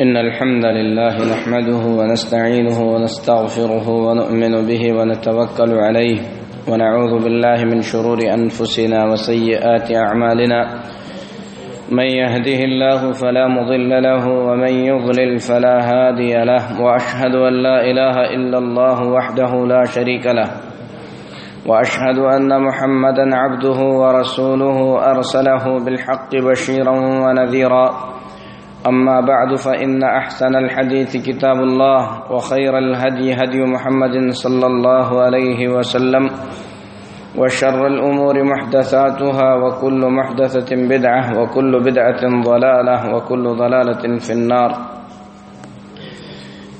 إن الحمد لله نحمده ونستعينه ونستغفره ونؤمن به ونتوكل عليه ونعوذ بالله من شرور أنفسنا وسيئات أعمالنا من يهده الله فلا مضل له ومن يضلل فلا هادي له وأشهد أن لا إله إلا الله وحده لا شريك له وأشهد أن محمدا عبده ورسوله أرسله بالحق بشيرا ونذيرا أما بعد، فإن أحسن الحديث كتاب الله، وخير الهدي هدي محمد صلى الله عليه وسلم، وشر الأمور محدثاتها، وكل محدثة بدعة، وكل بدعة ضلالة، وكل ضلالة في النار.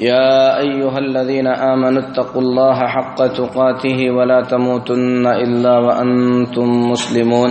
يا أيها الذين آمنوا اتقوا الله حق تقاته، ولا تموتن إلا وأنتم مسلمون.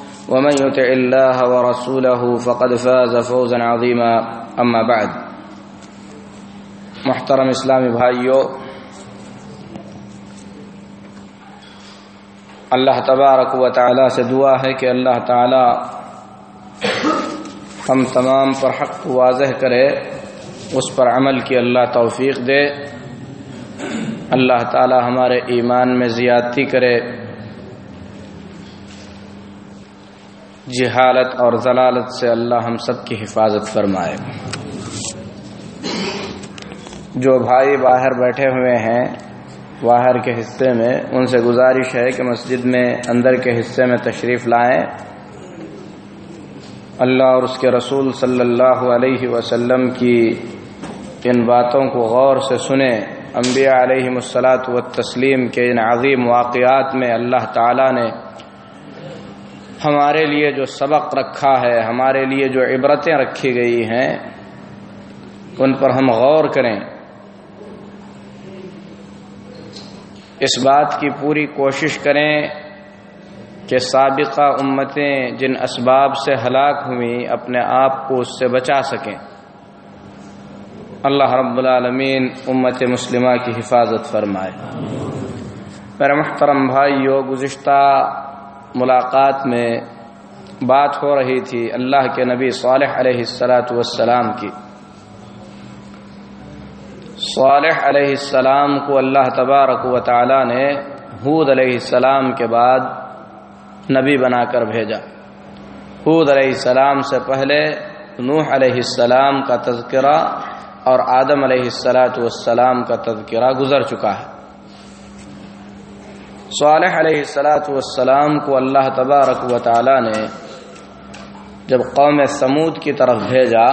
ومن يطع الله ورسوله فقد فاز فوزا عظيما. اما بعد، محترم اسلامی بھائیو، اللہ تبارک و تعالی سے دعا ہے کہ اللہ تعالی ہم تمام پر حق واضح کرے، اس پر عمل کی اللہ توفیق دے۔ اللہ تعالی ہمارے ایمان میں زیادتی کرے۔ جہالت اور ضلالت سے اللہ ہم سب کی حفاظت فرمائے۔ جو بھائی باہر بیٹھے ہوئے ہیں، باہر کے حصے میں، ان سے گزارش ہے کہ مسجد میں اندر کے حصے میں تشریف لائیں۔ اللہ اور اس کے رسول صلی اللہ علیہ وسلم کی ان باتوں کو غور سے سنیں۔ انبیاء علیہ السلاۃ و تسلیم کے ان عظیم واقعات میں اللہ تعالیٰ نے ہمارے لیے جو سبق رکھا ہے، ہمارے لیے جو عبرتیں رکھی گئی ہیں، ان پر ہم غور کریں۔ اس بات کی پوری کوشش کریں کہ سابقہ امتیں جن اسباب سے ہلاک ہوئیں، اپنے آپ کو اس سے بچا سکیں۔ اللہ رب العالمین امت مسلمہ کی حفاظت فرمائے۔ میرے محترم بھائیو، گزشتہ ملاقات میں بات ہو رہی تھی اللہ کے نبی صالح علیہ السلاۃ والسلام کی۔ صالح علیہ السلام کو اللہ تبارک و تعالی نے حود علیہ السلام کے بعد نبی بنا کر بھیجا۔ حود علیہ السلام سے پہلے نوح علیہ السلام کا تذکرہ اور آدم علیہ السلاۃ والسلام کا تذکرہ گزر چکا ہے۔ صالح علیہ السلاۃ والسلام کو اللہ تبارک و تعالی نے جب قوم سمود کی طرف بھیجا،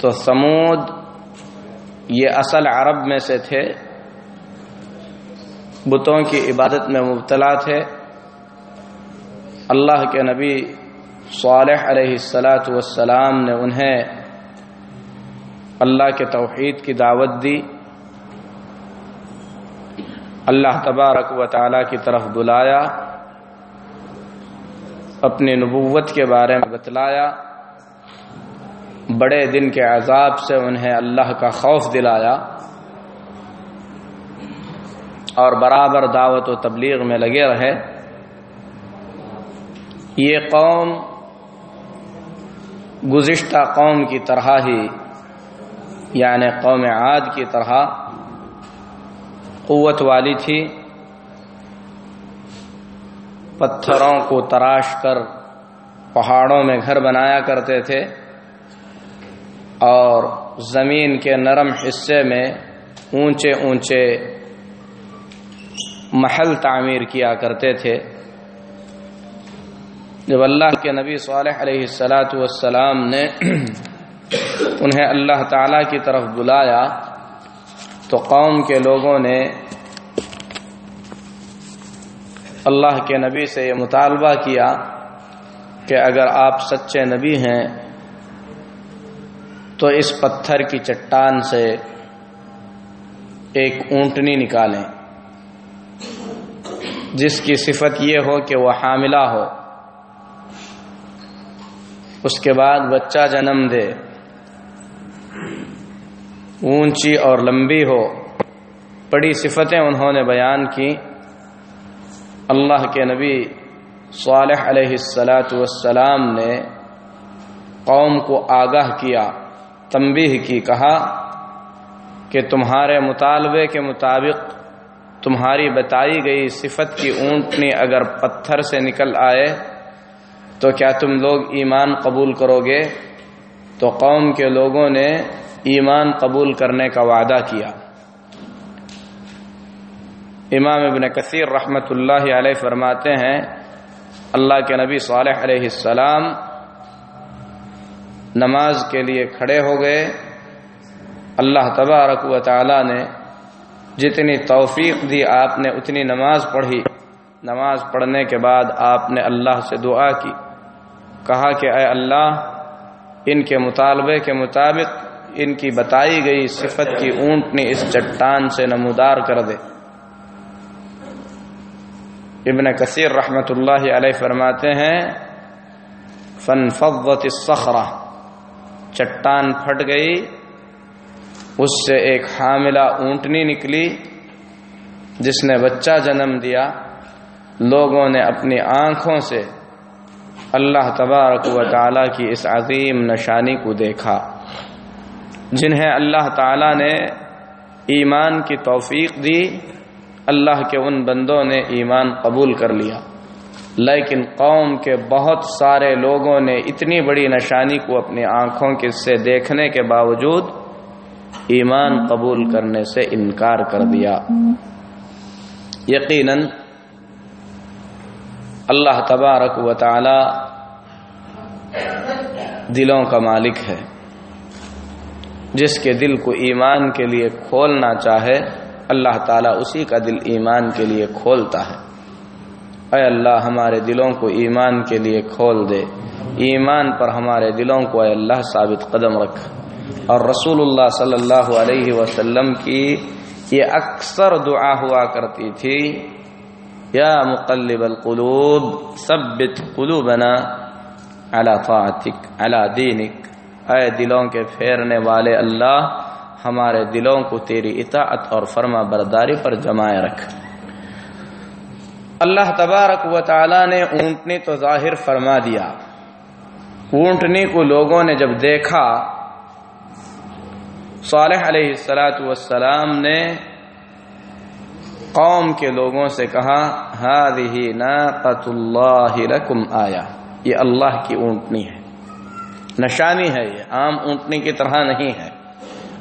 تو سمود یہ اصل عرب میں سے تھے، بتوں کی عبادت میں مبتلا تھے۔ اللہ کے نبی صالح علیہ السلاۃ والسلام نے انہیں اللہ کے توحید کی دعوت دی۔ اللہ تبارک و تعالی کی طرف بلایا، اپنی نبوت کے بارے میں بتلایا، بڑے دن کے عذاب سے انہیں اللہ کا خوف دلایا، اور برابر دعوت و تبلیغ میں لگے رہے۔ یہ قوم گزشتہ قوم کی طرح ہی یعنی قوم عاد کی طرح قوت والی تھی۔ پتھروں کو تراش کر پہاڑوں میں گھر بنایا کرتے تھے۔ اور زمین کے نرم حصے میں اونچے اونچے محل تعمیر کیا کرتے تھے۔ جب اللہ کے نبی صالح علیہ السلاۃ والسلام نے انہیں اللہ تعالی کی طرف بلایا تو قوم کے لوگوں نے اللہ کے نبی سے یہ مطالبہ کیا کہ اگر آپ سچے نبی ہیں تو اس پتھر کی چٹان سے ایک اونٹنی نکالیں جس کی صفت یہ ہو کہ وہ حاملہ ہو اس کے بعد بچہ جنم دے اونچی اور لمبی ہو۔ بڑی صفتیں انہوں نے بیان کی اللہ کے نبی صالح علیہ السلاۃ والسلام نے قوم کو آگاہ کیا، تنبیہ کی، کہا کہ تمہارے مطالبے کے مطابق تمہاری بتائی گئی صفت کی اونٹنی اگر پتھر سے نکل آئے تو کیا تم لوگ ایمان قبول کرو گے؟ تو قوم کے لوگوں نے ایمان قبول کرنے کا وعدہ کیا۔ امام ابن کثیر رحمۃ اللہ علیہ فرماتے ہیں، اللہ کے نبی صالح علیہ السلام نماز کے لیے کھڑے ہو گئے۔ اللہ تبارک و تعالی نے جتنی توفیق دی آپ نے اتنی نماز پڑھی۔ نماز پڑھنے کے بعد آپ نے اللہ سے دعا کی۔ کہا کہ اے اللہ، ان کے مطالبے کے مطابق ان کی بتائی گئی صفت کی اونٹنی اس چٹان سے نمودار کر دے۔ ابن کثیر رحمۃ اللہ علیہ فرماتے ہیں فن فوت الصخرہ چٹان پھٹ گئی، اس سے ایک حاملہ اونٹنی نکلی، جس نے بچہ جنم دیا۔ لوگوں نے اپنی آنکھوں سے اللہ تبارک و تعالی کی اس عظیم نشانی کو دیکھا۔ جنہیں اللہ تعالی نے ایمان کی توفیق دی، اللہ کے ان بندوں نے ایمان قبول کر لیا۔ لیکن قوم کے بہت سارے لوگوں نے اتنی بڑی نشانی کو اپنی آنکھوں کے سے دیکھنے کے باوجود ایمان قبول کرنے سے انکار کر دیا۔ یقیناً اللہ تبارک و تعالی دلوں کا مالک ہے۔ جس کے دل کو ایمان کے لیے کھولنا چاہے، اللہ تعالیٰ اسی کا دل ایمان کے لیے کھولتا ہے۔ اے اللہ، ہمارے دلوں کو ایمان کے لیے کھول دے۔ ایمان پر ہمارے دلوں کو اے اللہ ثابت قدم رکھ۔ اور رسول اللہ صلی اللہ علیہ وسلم کی یہ اکثر دعا ہوا کرتی تھی، یا مقلب القلوب، ثبت قلوبنا على طاعتك على دینک۔ اے دلوں کے پھیرنے والے اللہ، ہمارے دلوں کو تیری اطاعت اور فرما برداری پر جمائے رکھ۔ اللہ تبارک و تعالی نے اونٹنی تو ظاہر فرما دیا۔ اونٹنی کو لوگوں نے جب دیکھا، صالح علیہ السلاۃ والسلام نے قوم کے لوگوں سے کہا ہادی ناقت اللہ لکم آیا یہ اللہ کی اونٹنی ہے۔ نشانی ہے یہ عام اونٹنی کی طرح نہیں ہے۔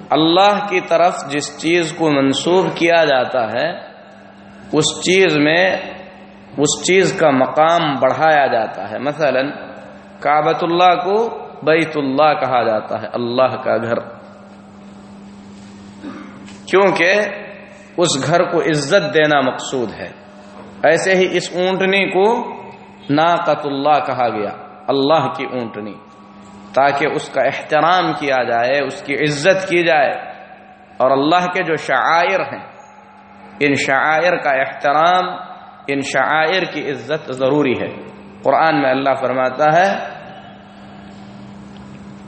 اللہ کی طرف جس چیز کو منسوب کیا جاتا ہے، اس چیز میں، اس چیز کا مقام بڑھایا جاتا ہے۔ مثلا کابت اللہ کو بیت اللہ کہا جاتا ہے، اللہ کا گھر۔ کیونکہ اس گھر کو عزت دینا مقصود ہے۔ ایسے ہی اس اونٹنی کو ناقت اللہ کہا گیا، اللہ کی اونٹنی۔ تاکہ اس کا احترام کیا جائے، اس کی عزت کی جائے۔ اور اللہ کے جو شاعر ہیں، ان شاعر کا احترام، ان شاعر کی عزت ضروری ہے۔ قرآن میں اللہ فرماتا ہے،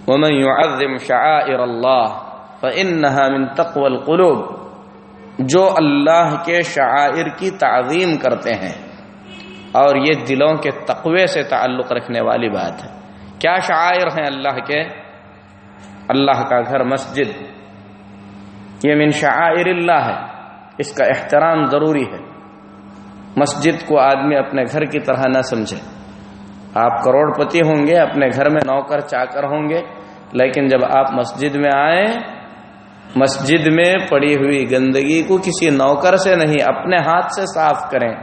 ومن يعظم شعائر اللہ فإنها من تقوى القلوب۔ جو اللہ کے شعائر کی تعظیم کرتے ہیں، اور یہ دلوں کے تقوی سے تعلق رکھنے والی بات ہے۔ کیا شاعر ہیں اللہ کے؟ اللہ کا گھر مسجد۔ یہ من شعائر اللہ ہے۔ اس کا احترام ضروری ہے۔ مسجد کو آدمی اپنے گھر کی طرح نہ سمجھے۔ آپ کروڑ پتی ہوں گے، اپنے گھر میں نوکر چا کر ہوں گے، لیکن جب آپ مسجد میں آئیں، مسجد میں پڑی ہوئی گندگی کو کسی نوکر سے نہیں، اپنے ہاتھ سے صاف کریں۔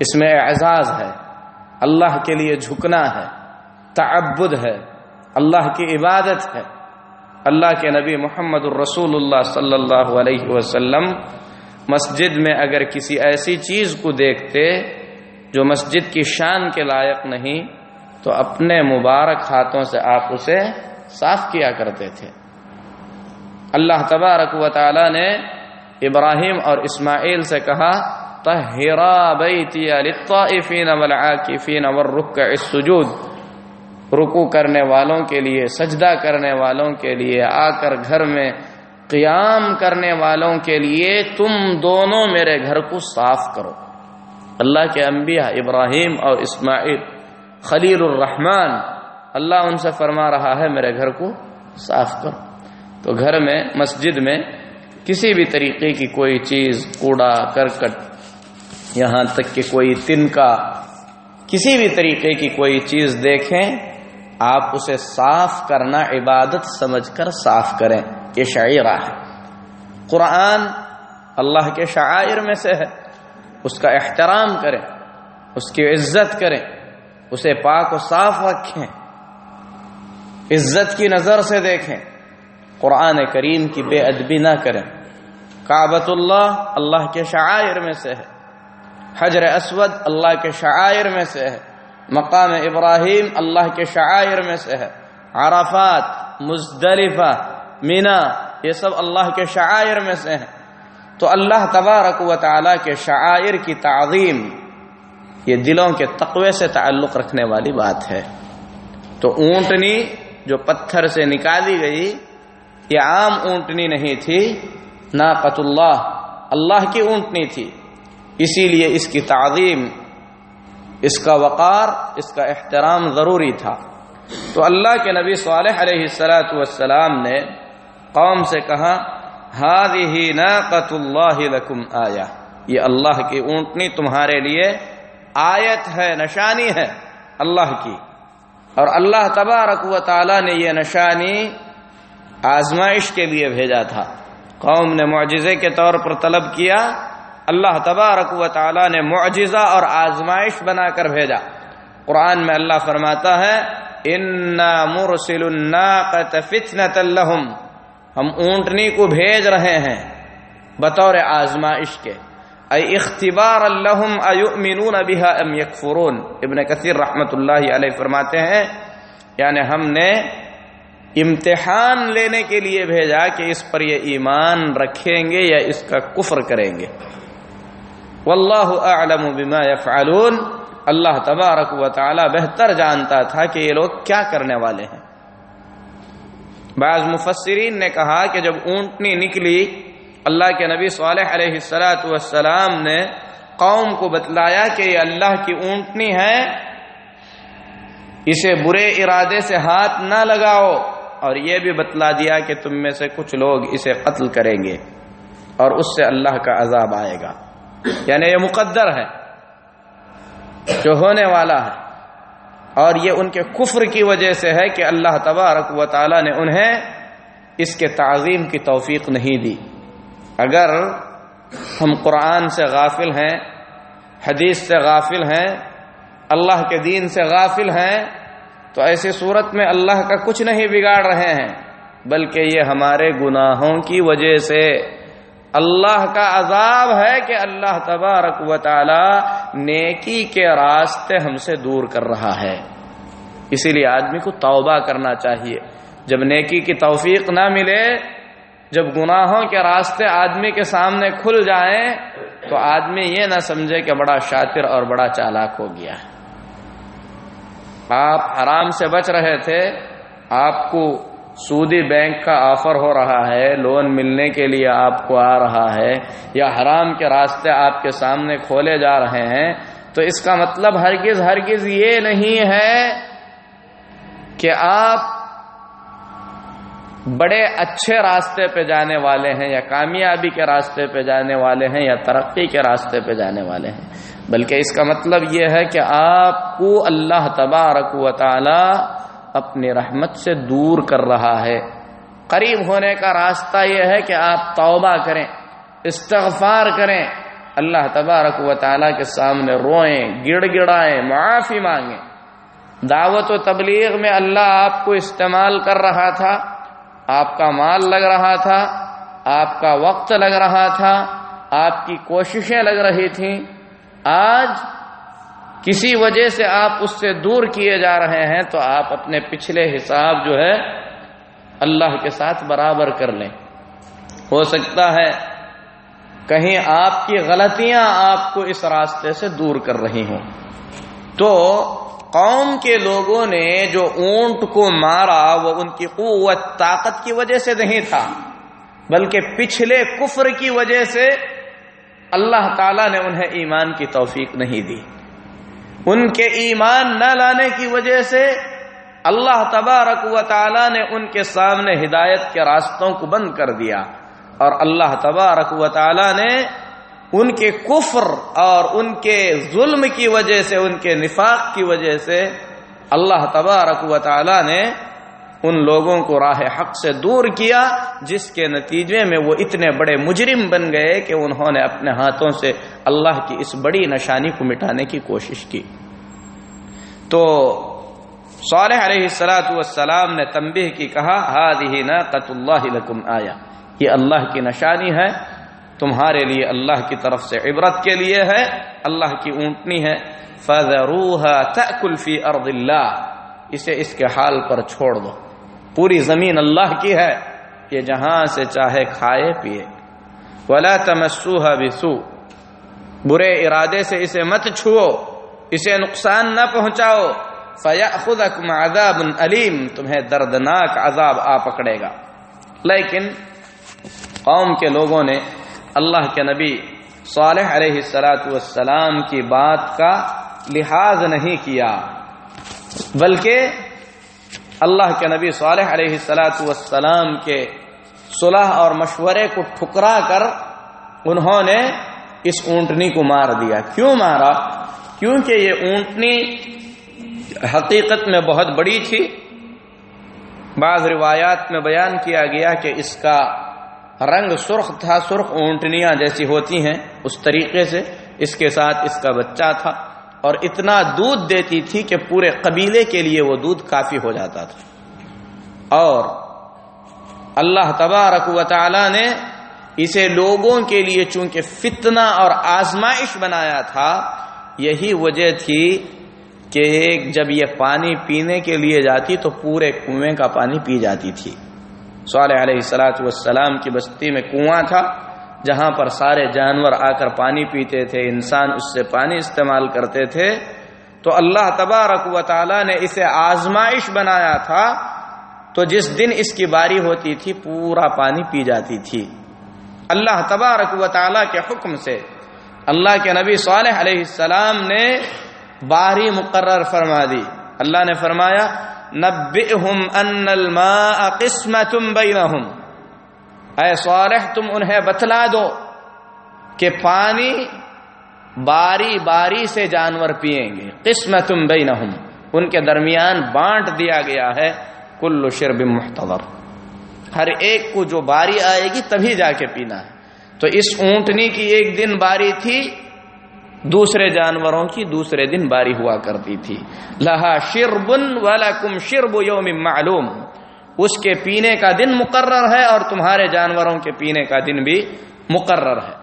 اس میں اعزاز ہے۔ اللہ کے لیے جھکنا ہے۔ تعبد ہے، اللہ کی عبادت ہے۔ اللہ کے نبی محمد الرسول اللہ صلی اللہ علیہ وسلم مسجد میں اگر کسی ایسی چیز کو دیکھتے جو مسجد کی شان کے لائق نہیں، تو اپنے مبارک ہاتھوں سے آپ اسے صاف کیا کرتے تھے۔ اللہ تبارک و تعالی نے ابراہیم اور اسماعیل سے کہا تہرا بیتی للطائفین والعاکفین والرکع السجود۔ رکو کرنے والوں کے لیے، سجدہ کرنے والوں کے لیے، آ کر گھر میں قیام کرنے والوں کے لیے تم دونوں میرے گھر کو صاف کرو۔ اللہ کے انبیاء ابراہیم اور اسماعیل، خلیل الرحمن، اللہ ان سے فرما رہا ہے، میرے گھر کو صاف کرو۔ تو گھر میں، مسجد میں کسی بھی طریقے کی کوئی چیز، کوڑا، کرکٹ، یہاں تک کہ کوئی تن کا کسی بھی طریقے کی کوئی چیز دیکھیں آپ اسے صاف کرنا عبادت سمجھ کر صاف کریں۔ یہ شاعرہ ہے۔ قرآن اللہ کے شاعر میں سے ہے۔ اس کا احترام کریں۔ اس کی عزت کریں۔ اسے پاک و صاف رکھیں۔ عزت کی نظر سے دیکھیں۔ قرآن کریم کی بے ادبی نہ کریں۔ کعبۃ اللہ اللہ کے شاعر میں سے ہے۔ حجر اسود اللہ کے شاعر میں سے ہے۔ مقام ابراہیم اللہ کے شاعر میں سے ہے۔ عرفات، مزدلفہ، مینا، یہ سب اللہ کے شاعر میں سے ہیں۔ تو اللہ تبارک و تعالی کے شاعر کی تعظیم، یہ دلوں کے تقوی سے تعلق رکھنے والی بات ہے۔ تو اونٹنی جو پتھر سے نکالی گئی، یہ عام اونٹنی نہیں تھی ناقت اللہ اللہ کی اونٹنی تھی۔ اسی لیے اس کی تعظیم اس کا وقار، اس کا احترام ضروری تھا۔ تو اللہ کے نبی صالح علیہ السلاۃ والسلام نے قوم سے کہا ہادی ناقت اللہ لکم آیا یہ اللہ کی اونٹنی تمہارے لیے آیت ہے، نشانی ہے اللہ کی۔ اور اللہ تبارک و تعالی نے یہ نشانی آزمائش کے لیے بھیجا تھا۔ قوم نے معجزے کے طور پر طلب کیا۔ اللہ تبارک و تعالی نے معجزہ اور آزمائش بنا کر بھیجا۔ قرآن میں اللہ فرماتا ہے، انا مرسل الناقۃ فتنۃ لهم ہم اونٹنی کو بھیج رہے ہیں بطور آزمائش کے۔ اے اختبار اللہم ایؤمنون بها ام یکفرون۔ ابن کثیر رحمت اللہ علیہ فرماتے ہیں یعنی ہم نے امتحان لینے کے لیے بھیجا کہ اس پر یہ ایمان رکھیں گے یا اس کا کفر کریں گے۔ واللہ اعلم بما يفعلون اللہ تبارک و تعالی بہتر جانتا تھا کہ یہ لوگ کیا کرنے والے ہیں۔ بعض مفسرین نے کہا کہ جب اونٹنی نکلی، اللہ کے نبی صالح علیہ السلاۃ والسلام نے قوم کو بتلایا کہ یہ اللہ کی اونٹنی ہے، اسے برے ارادے سے ہاتھ نہ لگاؤ۔ اور یہ بھی بتلا دیا کہ تم میں سے کچھ لوگ اسے قتل کریں گے اور اس سے اللہ کا عذاب آئے گا۔ یعنی یہ مقدر ہے، جو ہونے والا ہے۔ اور یہ ان کے کفر کی وجہ سے ہے کہ اللہ تبارک و تعالی نے انہیں اس کے تعظیم کی توفیق نہیں دی۔ اگر ہم قرآن سے غافل ہیں، حدیث سے غافل ہیں، اللہ کے دین سے غافل ہیں، تو ایسی صورت میں اللہ کا کچھ نہیں بگاڑ رہے ہیں، بلکہ یہ ہمارے گناہوں کی وجہ سے۔ اللہ کا عذاب ہے کہ اللہ تبارک و تعالی نیکی کے راستے ہم سے دور کر رہا ہے۔ اسی لیے آدمی کو توبہ کرنا چاہیے۔ جب نیکی کی توفیق نہ ملے، جب گناہوں کے راستے آدمی کے سامنے کھل جائیں، تو آدمی یہ نہ سمجھے کہ بڑا شاطر اور بڑا چالاک ہو گیا۔ آپ حرام سے بچ رہے تھے، آپ کو سودی بینک کا آفر ہو رہا ہے، لون ملنے کے لیے آپ کو آ رہا ہے یا حرام کے راستے آپ کے سامنے کھولے جا رہے ہیں، تو اس کا مطلب ہرگز ہرگز یہ نہیں ہے کہ آپ بڑے اچھے راستے پہ جانے والے ہیں یا کامیابی کے راستے پہ جانے والے ہیں یا ترقی کے راستے پہ جانے والے ہیں۔ بلکہ اس کا مطلب یہ ہے کہ آپ کو اللہ تبارک و تعالی اپنی رحمت سے دور کر رہا ہے۔ قریب ہونے کا راستہ یہ ہے کہ آپ توبہ کریں، استغفار کریں۔ اللہ تبارک و تعالیٰ کے سامنے روئیں گڑ گڑائیں معافی مانگیں۔ دعوت و تبلیغ میں اللہ آپ کو استعمال کر رہا تھا، آپ کا مال لگ رہا تھا، آپ کا وقت لگ رہا تھا، آپ کی کوششیں لگ رہی تھیں۔ آج کسی وجہ سے آپ اس سے دور کیے جا رہے ہیں تو آپ اپنے پچھلے حساب جو ہے اللہ کے ساتھ برابر کر لیں۔ ہو سکتا ہے کہیں آپ کی غلطیاں آپ کو اس راستے سے دور کر رہی ہوں۔ تو قوم کے لوگوں نے جو اونٹ کو مارا وہ ان کی قوت، طاقت کی وجہ سے نہیں تھا، بلکہ پچھلے کفر کی وجہ سے اللہ تعالی نے انہیں ایمان کی توفیق نہیں دی۔ ان کے ایمان نہ لانے کی وجہ سے اللہ تبارک و تعالی نے ان کے سامنے ہدایت کے راستوں کو بند کر دیا اور اللہ تبارک و تعالی نے ان کے کفر اور ان کے ظلم کی وجہ سے، ان کے نفاق کی وجہ سے اللہ تبارک و تعالی نے ان لوگوں کو راہ حق سے دور کیا، جس کے نتیجے میں وہ اتنے بڑے مجرم بن گئے کہ انہوں نے اپنے ہاتھوں سے اللہ کی اس بڑی نشانی کو مٹانے کی کوشش کی۔ تو صالح علیہ السلاۃ والسلام نے تنبیہ کی، کہا ہادی نہ قط اللہ لکم آیا یہ اللہ کی نشانی ہے، تمہارے لیے اللہ کی طرف سے عبرت کے لیے ہے، اللہ کی اونٹنی ہے۔ تأکل فی ارض اللہ۔ اسے اس کے حال پر چھوڑ دو۔ پوری زمین اللہ کی ہے کہ جہاں سے چاہے کھائے پیے۔ ولا تمسوها بسو برے ارادے سے اسے مت چھو اسے نقصان نہ پہنچاؤ۔ فیاخذکم عذاب علیم تمہیں دردناک عذاب آ پکڑے گا۔ لیکن قوم کے لوگوں نے اللہ کے نبی صالح علیہ السلاۃ والسلام کی بات کا لحاظ نہیں کیا، بلکہ اللہ کے نبی صالح علیہ السلاۃ والسلام کے صلح اور مشورے کو ٹھکرا کر انہوں نے اس اونٹنی کو مار دیا۔ کیوں مارا؟ کیونکہ یہ اونٹنی حقیقت میں بہت بڑی تھی۔ بعض روایات میں بیان کیا گیا کہ اس کا رنگ سرخ تھا، سرخ اونٹنیاں جیسی ہوتی ہیں اس طریقے سے۔ اس کے ساتھ اس کا بچہ تھا۔ اور اتنا دودھ دیتی تھی کہ پورے قبیلے کے لیے وہ دودھ کافی ہو جاتا تھا۔ اور اللہ تبارک و تعالی نے اسے لوگوں کے لیے چونکہ فتنہ اور آزمائش بنایا تھا، یہی وجہ تھی کہ جب یہ پانی پینے کے لیے جاتی تو پورے کنویں کا پانی پی جاتی تھی۔ صالح علیہ السلاۃ والسلام کی بستی میں کنواں تھا۔ جہاں پر سارے جانور آ کر پانی پیتے تھے، انسان اس سے پانی استعمال کرتے تھے، تو اللہ تبارک و تعالی نے اسے آزمائش بنایا تھا۔ تو جس دن اس کی باری ہوتی تھی، پورا پانی پی جاتی تھی۔ اللہ تبارک و تعالی کے حکم سے اللہ کے نبی صالح علیہ السلام نے باری مقرر فرما دی۔ اللہ نے فرمایا، نبئہم ان الماء قسمت بینہم۔ اے صالح، تم انہیں بتلا دو کہ پانی باری باری سے جانور پیئیں گے۔ قسمت بینہم، ان کے درمیان بانٹ دیا گیا ہے۔ کل شرب محتضر۔ ہر ایک کو جو باری آئے گی، تبھی جا کے پینا ہے۔ تو اس اونٹنی کی ایک دن باری تھی، دوسرے جانوروں کی دوسرے دن باری ہوا کرتی تھی۔ لہا شربن والا کم شرب یوم معلوم۔ اس کے پینے کا دن مقرر ہے اور تمہارے جانوروں کے پینے کا دن بھی مقرر ہے۔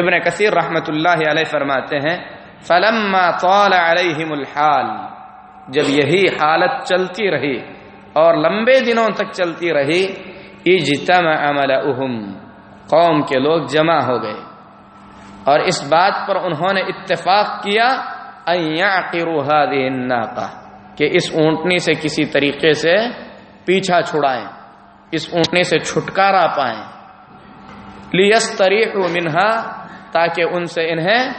ابن کثیر رحمت اللہ علیہ فرماتے ہیں، فلما طال علیہم الحال، جب یہی حالت چلتی رہی اور لمبے دنوں تک چلتی رہی، اجتمع عملہم قوم کے لوگ جمع ہو گئے۔ اور اس بات پر انہوں نے اتفاق کیا کہ اس اونٹنی سے کسی طریقے سے پیچھا چھڑائیں، اس اونٹنی سے چھٹکارا پائیں۔ لیس تریق منہا، تاکہ ان سے انہیں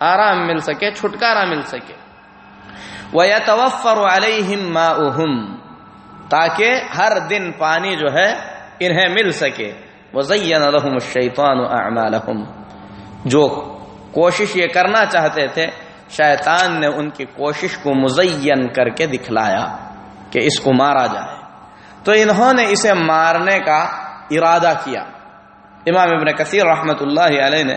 آرام مل سکے، چھٹکارا مل سکے۔ وہ یا توفر تاکہ ہر دن پانی جو ہے انہیں مل سکے۔ وہ الشیطان اعمالهم جو کوشش یہ کرنا چاہتے تھے، شیطان نے ان کی کوشش کو مزین کر کے دکھلایا کہ اس کو مارا جائے۔ تو انہوں نے اسے مارنے کا ارادہ کیا۔ امام ابن کثیر رحمت اللہ علیہ نے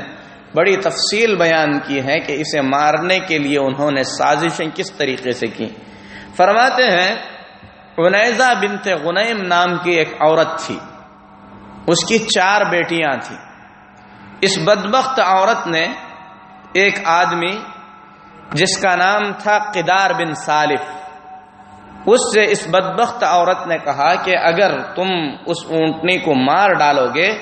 بڑی تفصیل بیان کی ہے کہ اسے مارنے کے لیے انہوں نے سازشیں کس طریقے سے کی۔ فرماتے ہیں غنیزہ بنت غنیم نام کی ایک عورت تھی۔ اس کی چار بیٹیاں تھیں۔ اس بدبخت عورت نے ایک آدمی جس کا نام تھا قدار بن صالف اس سے اس بدبخت عورت نے کہا کہ اگر تم اس اونٹنی کو مار ڈالو گے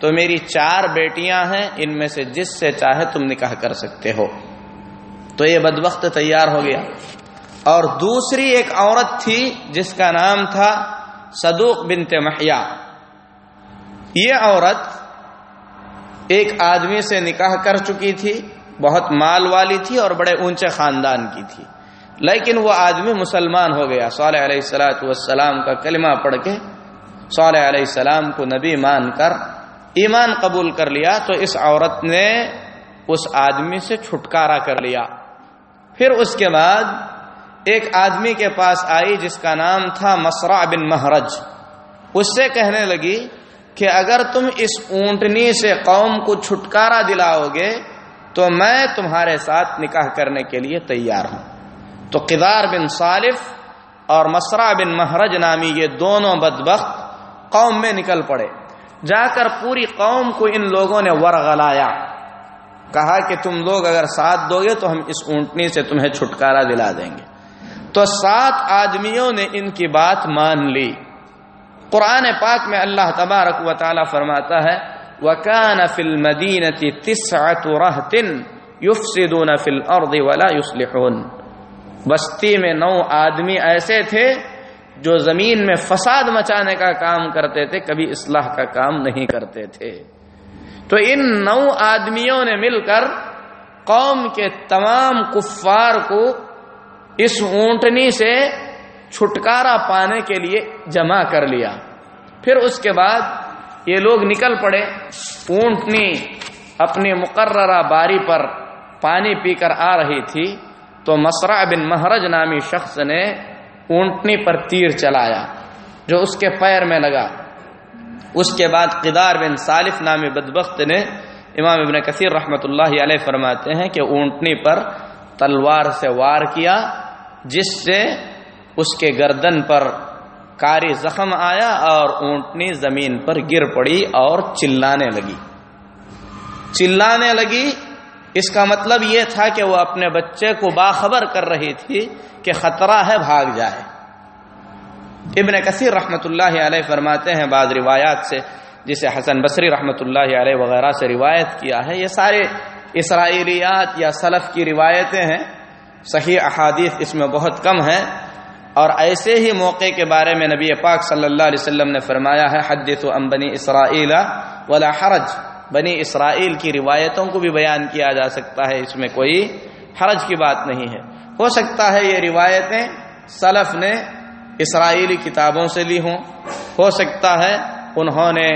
تو میری چار بیٹیاں ہیں، ان میں سے جس سے چاہے تم نکاح کر سکتے ہو۔ تو یہ بدبخت تیار ہو گیا۔ اور دوسری ایک عورت تھی جس کا نام تھا صدوق بنت محیا یہ عورت ایک آدمی سے نکاح کر چکی تھی، بہت مال والی تھی اور بڑے اونچے خاندان کی تھی۔ لیکن وہ آدمی مسلمان ہو گیا۔ صالح علیہ السلاۃ والسلام کا کلمہ پڑھ کے صالح علیہ السلام کو نبی مان کر ایمان قبول کر لیا تو اس عورت نے اس آدمی سے چھٹکارا کر لیا۔ پھر اس کے بعد ایک آدمی کے پاس آئی جس کا نام تھا مسرا بن مہرج۔ اس سے کہنے لگی کہ اگر تم اس اونٹنی سے قوم کو چھٹکارا دلاؤ گے تو میں تمہارے ساتھ نکاح کرنے کے لیے تیار ہوں۔ تو قدار بن صالف اور مسرا بن مہرج نامی یہ دونوں بدبخت قوم میں نکل پڑے۔ جا کر پوری قوم کو ان لوگوں نے ورغلایا۔ کہا کہ تم لوگ اگر ساتھ دو گے تو ہم اس اونٹنی سے تمہیں چھٹکارا دلا دیں گے۔ تو سات آدمیوں نے ان کی بات مان لی۔ قرآن پاک میں اللہ تبارک و تعالی فرماتا ہے، وَكَانَ فِي الْمَدِينَةِ تِسْعَةُ رَهْتٍ يُفْسِدُونَ فِي الْأَرْضِ وَلَا يُصْلِحُونَ۔ بستی میں نو آدمی ایسے تھے جو زمین میں فساد مچانے کا کام کرتے تھے، کبھی اصلاح کا کام نہیں کرتے تھے۔ تو ان نو آدمیوں نے مل کر قوم کے تمام کفار کو اس اونٹنی سے چھٹکارا پانے کے لیے جمع کر لیا۔ پھر اس کے بعد یہ لوگ نکل پڑے۔ اونٹنی اپنی مقررہ باری پر پانی پی کر آ رہی تھی۔ تو مسرا بن مہرج نامی شخص نے اونٹنی پر تیر چلایا، جو اس کے پیر میں لگا۔ اس کے بعد قدار بن صالف نامی بدبخت نے امام ابن کثیر رحمۃ اللہ علیہ فرماتے ہیں کہ اونٹنی پر تلوار سے وار کیا، جس سے اس کے گردن پر کاری زخم آیا اور اونٹنی زمین پر گر پڑی اور چلانے لگی۔ چلانے لگی اس کا مطلب یہ تھا کہ وہ اپنے بچے کو باخبر کر رہی تھی کہ خطرہ ہے بھاگ جائے۔ ابن کثیر رحمۃ اللہ علیہ فرماتے ہیں بعض روایات سے، جسے حسن بصری رحمۃ اللہ علیہ وغیرہ سے روایت کیا ہے، یہ سارے اسرائیلیات یا سلف کی روایتیں ہیں۔ صحیح احادیث اس میں بہت کم ہیں۔ اور ایسے ہی موقع کے بارے میں نبی پاک صلی اللہ علیہ وسلم نے فرمایا ہے، حدیث ام بنی اسرائیل ولا حرج۔ بنی اسرائیل کی روایتوں کو بھی بیان کیا جا سکتا ہے، اس میں کوئی حرج کی بات نہیں ہے۔ ہو سکتا ہے یہ روایتیں سلف نے اسرائیلی کتابوں سے لی ہوں۔ ہو سکتا ہے انہوں نے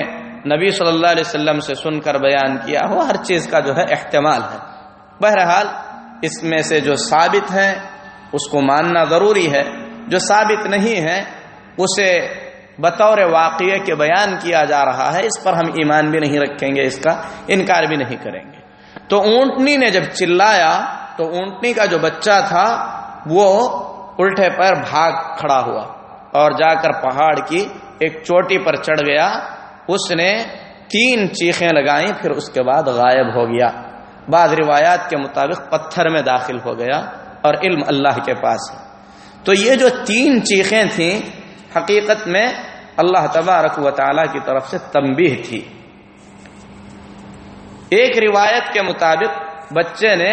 نبی صلی اللہ علیہ وسلم سے سن کر بیان کیا ہو۔ ہر چیز کا جو ہے احتمال ہے۔ بہرحال، اس میں سے جو ثابت ہے، اس کو ماننا ضروری ہے۔ جو ثابت نہیں ہے، اسے بطور واقعے کے بیان کیا جا رہا ہے، اس پر ہم ایمان بھی نہیں رکھیں گے، اس کا انکار بھی نہیں کریں گے۔ تو اونٹنی نے جب چلایا، تو اونٹنی کا جو بچہ تھا، وہ الٹے پر بھاگ کھڑا ہوا اور جا کر پہاڑ کی ایک چوٹی پر چڑھ گیا۔ اس نے تین چیخیں لگائیں، پھر اس کے بعد غائب ہو گیا۔ بعض روایات کے مطابق پتھر میں داخل ہو گیا اور علم اللہ کے پاس ہے۔ تو یہ جو تین چیخیں تھیں، حقیقت میں اللہ تبارک و تعالی کی طرف سے تنبیہ تھی۔ ایک روایت کے مطابق بچے نے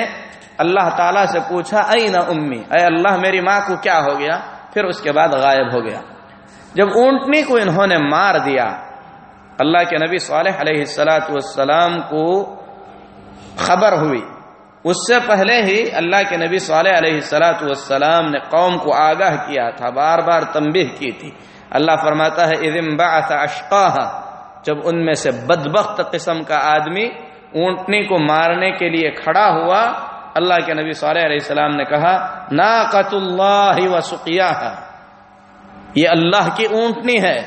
اللہ تعالیٰ سے پوچھا اے نہ امی؟ اے اللہ، میری ماں کو کیا ہو گیا؟ پھر اس کے بعد غائب ہو گیا۔ جب اونٹنی کو انہوں نے مار دیا، اللہ کے نبی صالح علیہ السلاۃ والسلام کو خبر ہوئی۔ اس سے پہلے ہی اللہ کے نبی صالح علیہ السلاۃ والسلام نے قوم کو آگاہ کیا تھا، بار بار تنبیہ کی تھی۔ اللہ فرماتا ہے ادم اشقاہ جب ان میں سے بدبخت قسم کا آدمی اونٹنی کو مارنے کے لیے کھڑا ہوا، اللہ کے نبی صالح علیہ السلام نے کہا نا قط اللہ و سقیا یہ اللہ کی اونٹنی ہے،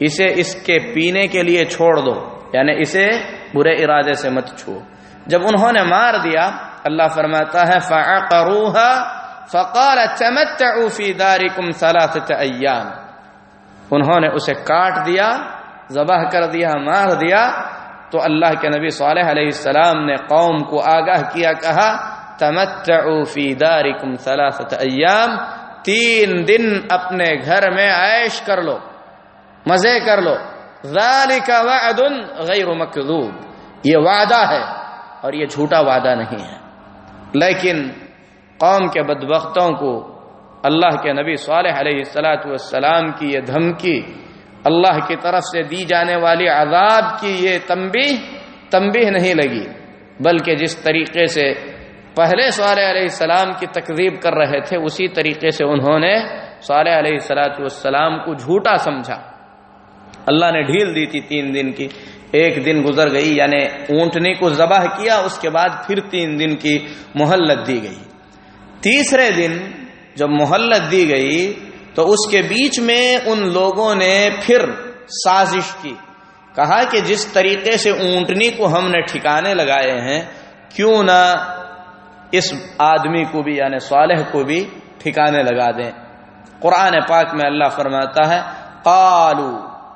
اسے اس کے پینے کے لیے چھوڑ دو یعنی اسے برے ارادے سے مت چھو جب انہوں نے مار دیا، اللہ فرماتا ہے فقال تمتعوا في داركم ثلاثه ایام. انہوں نے اسے کاٹ دیا، ذبح کر دیا، مار دیا۔ تو اللہ کے نبی صالح علیہ السلام نے قوم کو آگاہ کیا، کہا، تمتعوا فی دارکم ثلاثت ایام، تین دن اپنے گھر میں عیش کر لو، مزے کر لو۔ ذالک وعد غیر مکذوب۔ یہ وعدہ ہے اور یہ جھوٹا وعدہ نہیں ہے۔ لیکن قوم کے بدبختوں کو اللہ کے نبی صالح علیہ السلاۃ والسلام کی یہ دھمکی، اللہ کی طرف سے دی جانے والی عذاب کی یہ تنبیہ تنبیہ نہیں لگی، بلکہ جس طریقے سے پہلے صالح علیہ السلام کی تقریب کر رہے تھے، اسی طریقے سے انہوں نے صالح علیہ السلاۃ والسلام کو جھوٹا سمجھا۔ اللہ نے ڈھیل دی تھی تین دن کی، ایک دن گزر گئی یعنی اونٹنی کو ذبح کیا، اس کے بعد پھر تین دن کی محلت دی گئی۔ تیسرے دن جب محلت دی گئی تو اس کے بیچ میں ان لوگوں نے پھر سازش کی۔ کہا کہ جس طریقے سے اونٹنی کو ہم نے ٹھکانے لگائے ہیں، کیوں نہ اس آدمی کو بھی یعنی صالح کو بھی ٹھکانے لگا دیں۔ قرآن پاک میں اللہ فرماتا ہے، قالو،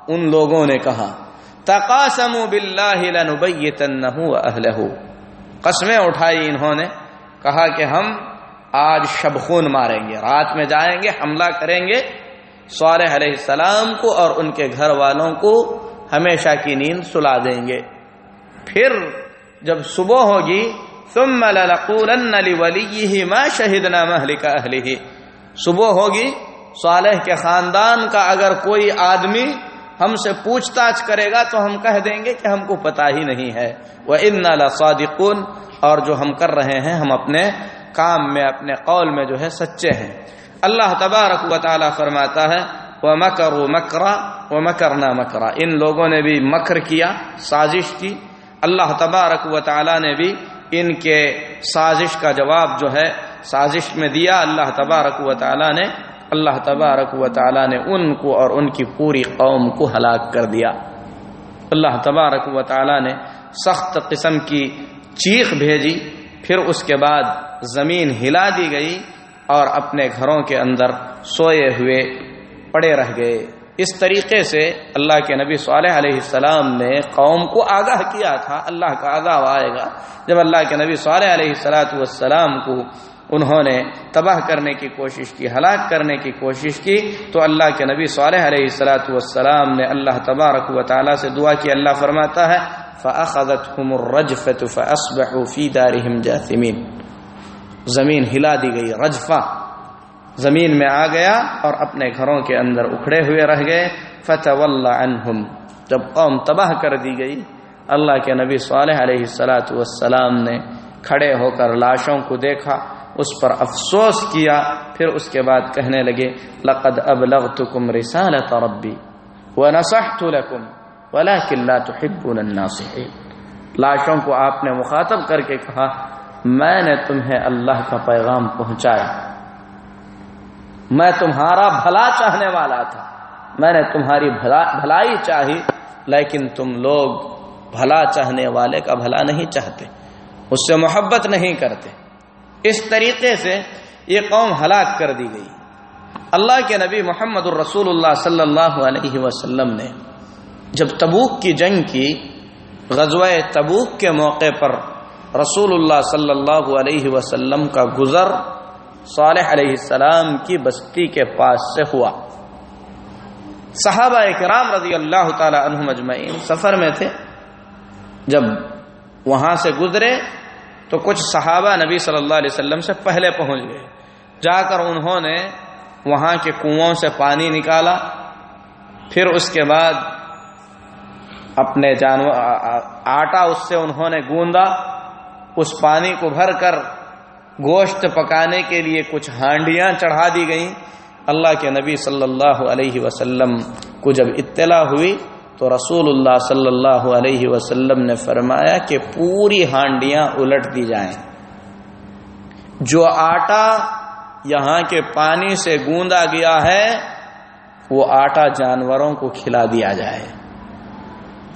ان لوگوں نے کہا، تقاسموا باللہ لنبیتنہو اہلہو۔ قسمیں اٹھائی انہوں نے، کہا کہ ہم آج شب خون ماریں گے، رات میں جائیں گے، حملہ کریں گے۔ صالح علیہ السلام کو اور ان کے گھر والوں کو ہمیشہ کی نیند سلا دیں گے۔ پھر جب صبح ہوگی، ثم لنقولن لولیہ ما شہدنا مہلک اہلہ۔ صبح ہوگی، صالح کے خاندان کا اگر کوئی آدمی ہم سے پوچھ تاچھ کرے گا تو ہم کہہ دیں گے کہ ہم کو پتا ہی نہیں ہے۔ وہ ان لصادقون اور جو ہم کر رہے ہیں، ہم اپنے کام میں اپنے قول میں جو ہے سچے ہیں۔ اللہ تبارک و تعالی فرماتا ہے وہ مکر و مکرا وہ مکرنا مکرا ان لوگوں نے بھی مکر کیا، سازش کی۔ اللہ تبارک و تعالی نے بھی ان کے سازش کا جواب جو ہے سازش میں دیا۔ اللہ تبارک و تعالی نے، اللہ تبارک و تعالی نے ان کو اور ان کی پوری قوم کو ہلاک کر دیا۔ اللہ تبارک و تعالی نے سخت قسم کی چیخ بھیجی۔ پھر اس کے بعد زمین ہلا دی گئی اور اپنے گھروں کے اندر سوئے ہوئے پڑے رہ گئے۔ اس طریقے سے اللہ کے نبی صالح علیہ السلام نے قوم کو آگاہ کیا تھا۔ اللہ کا آگاہ آئے گا۔ جب اللہ کے نبی صالح علیہ السلاۃ والسلام کو انہوں نے تباہ کرنے کی کوشش کی، ہلاک کرنے کی کوشش کی، تو اللہ کے نبی صالح علیہ السلاۃ والسلام نے اللہ تبارک و تعالیٰ سے دعا کی۔ اللہ فرماتا ہے فَأَخَذَتْهُمُ الرَّجْفَةُ فَأَصْبَحُوا فِي دَارِهِمْ جَاثِمِينَ. زمین ہلا دی گئی، رجفہ. زمین میں آ گیا اور اپنے گھروں کے اندر اکھڑے ہوئے رہ گئے فَتَوَلَّ عَنْهُمْ جب قوم تباہ کر دی گئی، اللہ کے نبی صالح علیہ السلاۃ والسلام نے کھڑے ہو کر لاشوں کو دیکھا، اس پر افسوس کیا، پھر اس کے بعد کہنے لگے، لقد ابلغتکم رسالت ربی ونصحت لکم. ولكن لا تحبون الناصحين۔ لاشوں کو آپ نے مخاطب کر کے کہا، میں نے تمہیں اللہ کا پیغام پہنچایا۔ میں تمہارا بھلا چاہنے والا تھا۔ میں نے تمہاری بھلائی چاہی، لیکن تم لوگ بھلا چاہنے والے کا بھلا نہیں چاہتے۔ اس سے محبت نہیں کرتے۔ اس طریقے سے یہ قوم ہلاک کر دی گئی۔ اللہ کے نبی محمد الرسول اللہ صلی اللہ علیہ وسلم نے جب تبوک کی جنگ کی، غزوہ تبوک کے موقع پر رسول اللہ صلی اللہ علیہ وسلم کا گزر صالح علیہ السلام کی بستی کے پاس سے ہوا۔ صحابہ کرام رضی اللہ تعالی عنہ مجمعین سفر میں تھے۔ جب وہاں سے گزرے تو کچھ صحابہ نبی صلی اللہ علیہ وسلم سے پہلے پہنچ گئے۔ جا کر انہوں نے وہاں کے کنووں سے پانی نکالا۔ پھر اس کے بعد اپنے جانور آٹا اس سے انہوں نے گوندا، اس پانی کو بھر کر گوشت پکانے کے لیے کچھ ہانڈیاں چڑھا دی گئیں۔ اللہ کے نبی صلی اللہ علیہ وسلم کو جب اطلاع ہوئی تو رسول اللہ صلی اللہ علیہ وسلم نے فرمایا کہ پوری ہانڈیاں الٹ دی جائیں۔ جو آٹا یہاں کے پانی سے گوندا گیا ہے، وہ آٹا جانوروں کو کھلا دیا جائے۔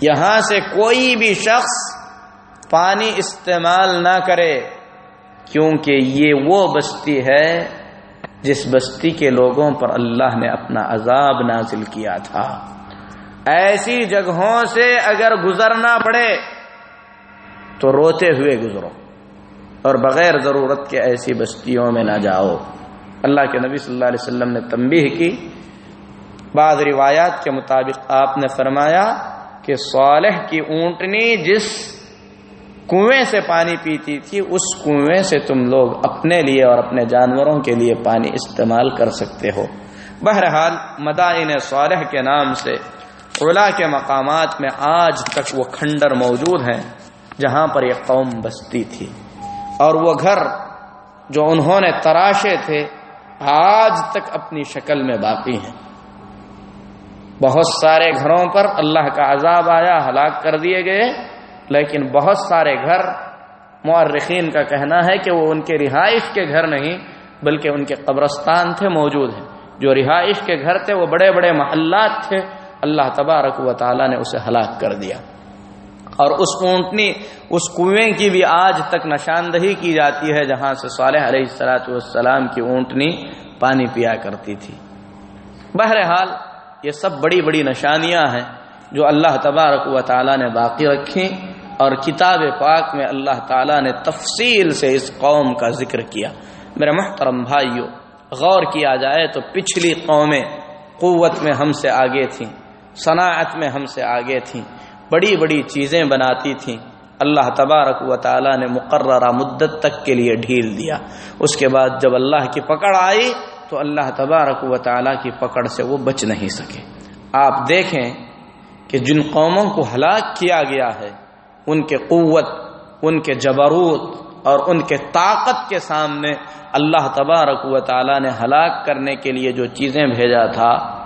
یہاں سے کوئی بھی شخص پانی استعمال نہ کرے، کیونکہ یہ وہ بستی ہے جس بستی کے لوگوں پر اللہ نے اپنا عذاب نازل کیا تھا۔ ایسی جگہوں سے اگر گزرنا پڑے تو روتے ہوئے گزرو، اور بغیر ضرورت کے ایسی بستیوں میں نہ جاؤ۔ اللہ کے نبی صلی اللہ علیہ وسلم نے تنبیہ کی۔ بعض روایات کے مطابق آپ نے فرمایا کہ صالح کی اونٹنی جس کنویں سے پانی پیتی تھی، اس کنویں سے تم لوگ اپنے لیے اور اپنے جانوروں کے لیے پانی استعمال کر سکتے ہو۔ بہرحال، مدائن صالح کے نام سے اولا کے مقامات میں آج تک وہ کھنڈر موجود ہیں، جہاں پر یہ قوم بستی تھی۔ اور وہ گھر جو انہوں نے تراشے تھے، آج تک اپنی شکل میں باقی ہیں۔ بہت سارے گھروں پر اللہ کا عذاب آیا، ہلاک کر دیے گئے، لیکن بہت سارے گھر مورخین کا کہنا ہے کہ وہ ان کے رہائش کے گھر نہیں، بلکہ ان کے قبرستان تھے موجود ہیں۔ جو رہائش کے گھر تھے، وہ بڑے بڑے محلات تھے۔ اللہ تبارک و تعالیٰ نے اسے ہلاک کر دیا۔ اور اس اونٹنی، اس کنویں کی بھی آج تک نشاندہی کی جاتی ہے، جہاں سے صالح علیہ السلاۃ والسلام کی اونٹنی پانی پیا کرتی تھی۔ بہرحال یہ سب بڑی بڑی نشانیاں ہیں جو اللہ تبارک و تعالیٰ نے باقی رکھی اور کتاب پاک میں اللہ تعالیٰ نے تفصیل سے اس قوم کا ذکر کیا۔ میرے محترم بھائیوں غور کیا جائے تو پچھلی قومیں قوت میں ہم سے آگے تھیں صنعت میں ہم سے آگے تھیں، بڑی بڑی چیزیں بناتی تھیں۔ اللہ تبارک و تعالیٰ نے مقررہ مدت تک کے لیے ڈھیل دیا۔ اس کے بعد جب اللہ کی پکڑ آئی تو اللہ تبارک و تعالیٰ کی پکڑ سے وہ بچ نہیں سکے۔ آپ دیکھیں کہ جن قوموں کو ہلاک کیا گیا ہے، ان کے قوت، ان کے جبروت اور ان کے طاقت کے سامنے اللہ تبارک و تعالیٰ نے ہلاک کرنے کے لیے جو چیزیں بھیجا تھا،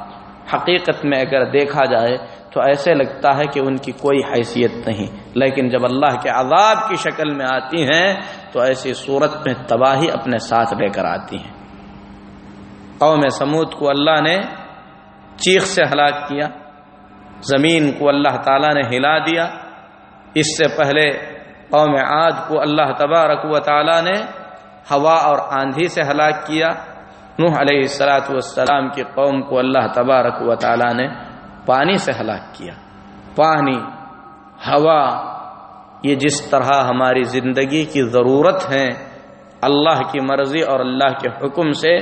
حقیقت میں اگر دیکھا جائے تو ایسے لگتا ہے کہ ان کی کوئی حیثیت نہیں۔ لیکن جب اللہ کے عذاب کی شکل میں آتی ہیں تو ایسی صورت میں تباہی اپنے ساتھ لے کر آتی ہیں۔ قوم سمود کو اللہ نے چیخ سے ہلاک کیا، زمین کو اللہ تعالیٰ نے ہلا دیا۔ اس سے پہلے قوم عاد کو اللہ تبارک و تعالیٰ نے ہوا اور آندھی سے ہلاک کیا۔ نوح علیہ السلاۃ والسلام کی قوم کو اللہ تبارک و تعالیٰ نے پانی سے ہلاک کیا۔ پانی، ہوا، یہ جس طرح ہماری زندگی کی ضرورت ہے، اللہ کی مرضی اور اللہ کے حکم سے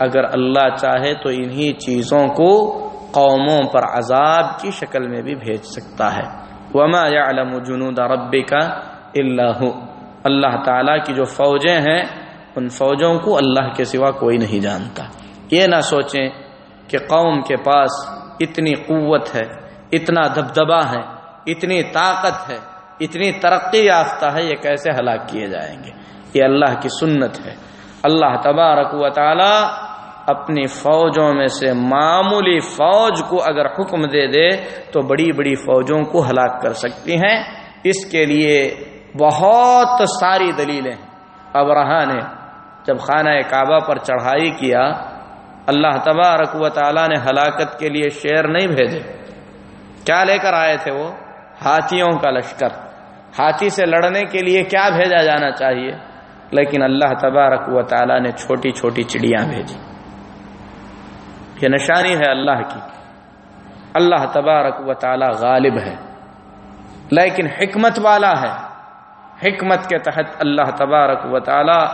اگر اللہ چاہے تو انہی چیزوں کو قوموں پر عذاب کی شکل میں بھی بھیج سکتا ہے۔ وما يعلم جنود ربك الا هو۔ اللہ تعالیٰ کی جو فوجیں ہیں، ان فوجوں کو اللہ کے سوا کوئی نہیں جانتا۔ یہ نہ سوچیں کہ قوم کے پاس اتنی قوت ہے، اتنا دبدبا ہے، اتنی طاقت ہے، اتنی ترقی یافتہ ہے، یہ کیسے ہلاک کیے جائیں گے؟ یہ اللہ کی سنت ہے۔ اللہ تبارک و تعالی اپنی فوجوں میں سے معمولی فوج کو اگر حکم دے دے تو بڑی بڑی فوجوں کو ہلاک کر سکتی ہیں۔ اس کے لیے بہت ساری دلیلیں۔ ابراہ نے، جب خانہ کعبہ پر چڑھائی کیا، اللہ تبارک و تعالیٰ نے ہلاکت کے لیے شیر نہیں بھیجے۔ کیا لے کر آئے تھے وہ؟ ہاتھیوں کا لشکر۔ ہاتھی سے لڑنے کے لیے کیا بھیجا جانا چاہیے؟ لیکن اللہ تبارک و تعالیٰ نے چھوٹی چھوٹی چڑیاں بھیجی۔ یہ نشانی ہے اللہ کی۔ اللہ تبارک و تعالیٰ غالب ہے۔ لیکن حکمت والا ہے۔ حکمت کے تحت اللہ تبارک و تعالیٰ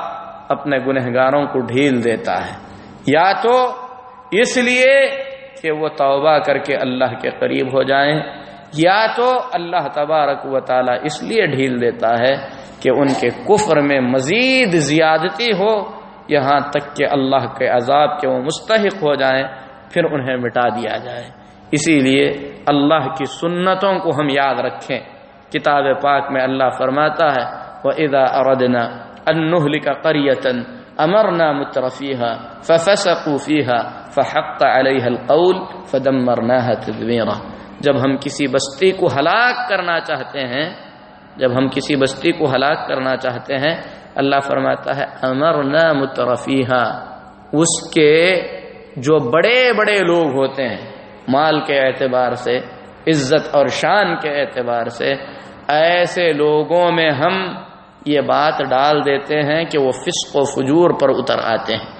اپنے گنہگاروں کو ڈھیل دیتا ہے۔ یا تو اس لیے کہ وہ توبہ کر کے اللہ کے قریب ہو جائیں، یا تو اللہ تبارک و تعالیٰ اس لیے ڈھیل دیتا ہے کہ ان کے کفر میں مزید زیادتی ہو، یہاں تک کہ اللہ کے عذاب کے وہ مستحق ہو جائیں، پھر انہیں مٹا دیا جائے۔ اسی لیے اللہ کی سنتوں کو ہم یاد رکھیں۔ کتاب پاک میں اللہ فرماتا ہے وہ ادا اردنا انہل کا قریتن امرنا مترفیحا ففسقوفیحا فحق علیہ القول فدمرناها تدمیرا جب ہم کسی بستی کو ہلاک کرنا چاہتے ہیں جب ہم کسی بستی کو ہلاک کرنا چاہتے ہیں، اللہ فرماتا ہے، امرنا مترفیحا اس کے جو بڑے بڑے لوگ ہوتے ہیں، مال کے اعتبار سے، عزت اور شان کے اعتبار سے، ایسے لوگوں میں ہم یہ بات ڈال دیتے ہیں کہ وہ فسق و فجور پر اتر آتے ہیں۔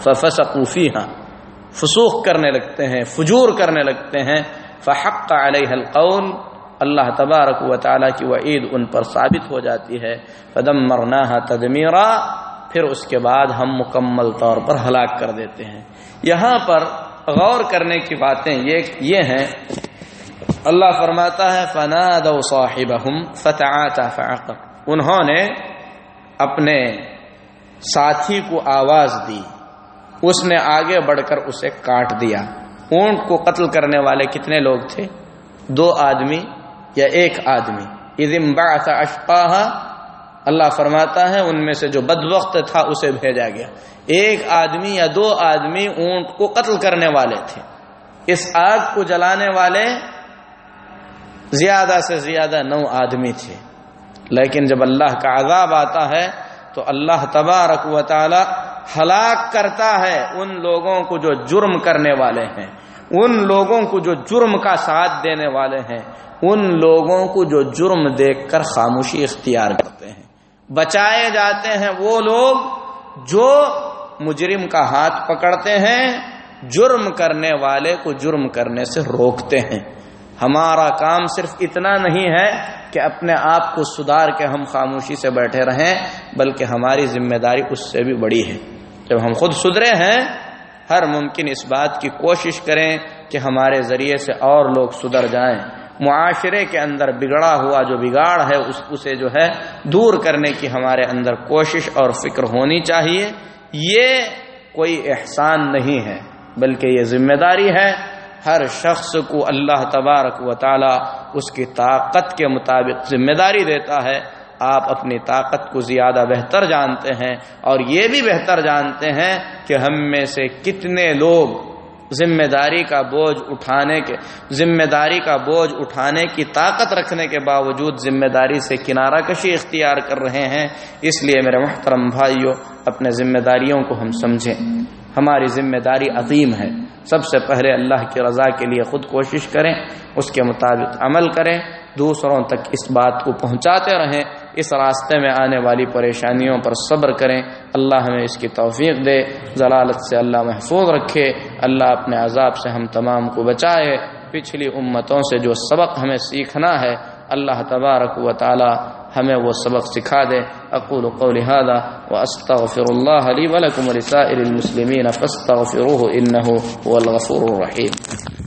ففسقوفی ہاں فسوخ کرنے لگتے ہیں، فجور کرنے لگتے ہیں۔ فحق علیہ القول۔ اللہ تبارک و تعالیٰ کی وہ عید ان پر ثابت ہو جاتی ہے۔ قدم مرنا تدمیرا، پھر اس کے بعد ہم مکمل طور پر ہلاک کر دیتے ہیں۔ یہاں پر غور کرنے کی باتیں یہ یہ ہیں۔ اللہ فرماتا ہے فنا دو صاحب فعقر انہوں نے اپنے ساتھی کو آواز دی۔ اس نے آگے بڑھ کر اسے کاٹ دیا۔ اونٹ کو قتل کرنے والے کتنے لوگ تھے؟ دو آدمی یا ایک آدمی۔ ادم بعث اشقاها، اللہ فرماتا ہے، ان میں سے جو بد وقت تھا اسے بھیجا گیا۔ ایک آدمی یا دو آدمی اونٹ کو قتل کرنے والے تھے۔ اس آگ کو جلانے والے زیادہ سے زیادہ نو آدمی تھے۔ لیکن جب اللہ کا عذاب آتا ہے، تو اللہ تبارک و تعالی ہلاک کرتا ہے ان لوگوں کو جو جرم کرنے والے ہیں۔ ان لوگوں کو جو جرم کا ساتھ دینے والے ہیں، ان لوگوں کو جو جرم دیکھ کر خاموشی اختیار کرتے ہیں۔ بچائے جاتے ہیں وہ لوگ جو مجرم کا ہاتھ پکڑتے ہیں، جرم کرنے والے کو جرم کرنے سے روکتے ہیں۔ ہمارا کام صرف اتنا نہیں ہے کہ اپنے آپ کو سدھار کے ہم خاموشی سے بیٹھے رہیں، بلکہ ہماری ذمہ داری اس سے بھی بڑی ہے۔ جب ہم خود سدھرے ہیں ہر ممکن اس بات کی کوشش کریں کہ ہمارے ذریعے سے اور لوگ سدھر جائیں۔ معاشرے کے اندر بگڑا ہوا جو بگاڑ ہے، اس اسے جو ہے دور کرنے کی ہمارے اندر کوشش اور فکر ہونی چاہیے۔ یہ کوئی احسان نہیں ہے، بلکہ یہ ذمہ داری ہے۔ ہر شخص کو اللہ تبارک و تعالی اس کی طاقت کے مطابق ذمہ داری دیتا ہے۔ آپ اپنی طاقت کو زیادہ بہتر جانتے ہیں اور یہ بھی بہتر جانتے ہیں کہ ہم میں سے کتنے لوگ ذمہ داری کا بوجھ اٹھانے کے ذمہ داری کا بوجھ اٹھانے کی طاقت رکھنے کے باوجود ذمہ داری سے کنارہ کشی اختیار کر رہے ہیں۔ اس لیے میرے محترم بھائیوں اپنے ذمہ داریوں کو ہم سمجھیں۔ ہماری ذمہ داری عظیم ہے۔ سب سے پہلے اللہ کی رضا کے لیے خود کوشش کریں، اس کے مطابق عمل کریں۔ دوسروں تک اس بات کو پہنچاتے رہیں، اس راستے میں آنے والی پریشانیوں پر صبر کریں۔ اللہ ہمیں اس کی توفیق دے، ضلالت سے اللہ محفوظ رکھے۔ اللہ اپنے عذاب سے ہم تمام کو بچائے۔ پچھلی امتوں سے جو سبق ہمیں سیکھنا ہے، اللہ تبارک و تعالی ہمیں وہ سبق سکھا دے۔ اقول قول هذا واستغفر الله لي ولكم ولسائر المسلمين فاستغفروه انه هو الغفور الرحيم